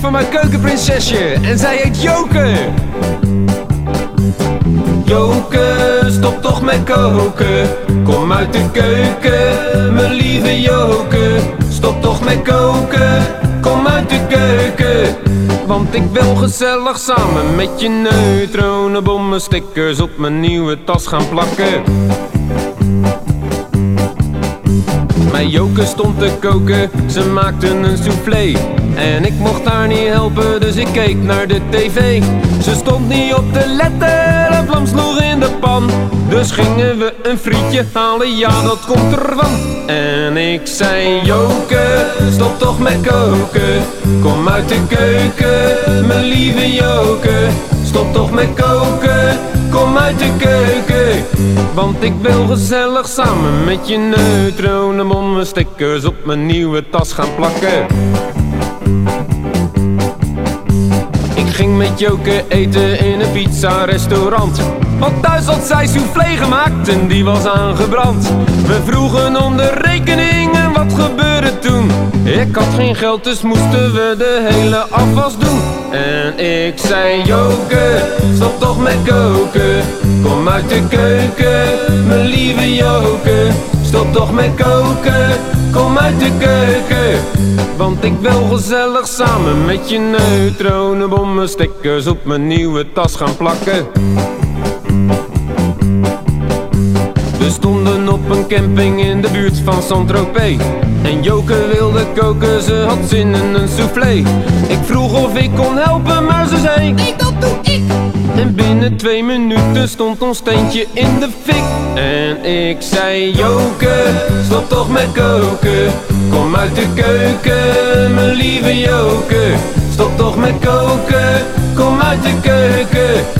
voor mijn keukenprinsesje en zij heet Joke. Joke, stop toch met koken. Kom uit de keuken, mijn lieve Joke. Stop toch met koken, kom uit de keuken. Want ik wil gezellig samen met je neutronenbommen stickers op mijn nieuwe tas gaan plakken. Joke stond te koken, ze maakten een soufflé. En ik mocht haar niet helpen, dus ik keek naar de tv. Ze stond niet op te letten, een vlam sloeg in de pan. Dus gingen we een frietje halen, ja dat komt ervan. En ik zei Joke, stop toch met koken. Kom uit de keuken, mijn lieve Joke Stop toch met koken, Want ik wil gezellig samen met je neutronenbommen Stickers op mijn nieuwe tas gaan plakken. Ik ging met Joke eten in een pizza restaurant. Want thuis had zij soufflé gemaakt en die was aangebrand. We vroegen om de rekening Ik had geen geld dus moesten we de hele afwas doen. En ik zei Joke, stop toch met koken. Kom uit de keuken, mijn lieve Joke. Stop toch met koken, kom uit de keuken. Want ik wil gezellig samen met je neutronenbommen Stickers op mijn nieuwe tas gaan plakken camping in de buurt van Saint-Tropez. En Joke wilde koken, ze had zin in een soufflé. Ik vroeg of ik kon helpen, maar ze zei Nee, dat doe ik. En binnen twee minuten stond ons steentje in de fik. En ik zei Joke, stop toch met koken. Kom uit de keuken, mijn lieve Joke. Stop toch met koken, kom uit de keuken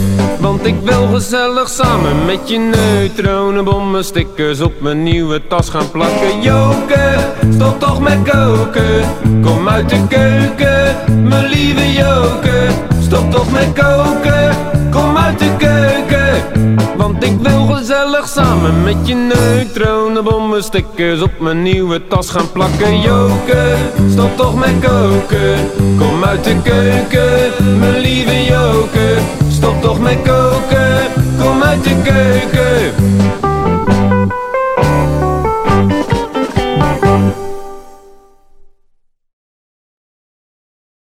Want ik wil gezellig samen met je neutronenbommen Stickers op mijn nieuwe tas gaan plakken. Joke, stop toch met koken. Kom uit de keuken, mijn lieve Joke Stop toch met koken, kom uit de keuken. Want ik wil gezellig samen met je neutronenbommen Stickers op mijn nieuwe tas gaan plakken. Joke, stop toch met koken. Kom uit de keuken, mijn lieve Joke Stop toch met koken,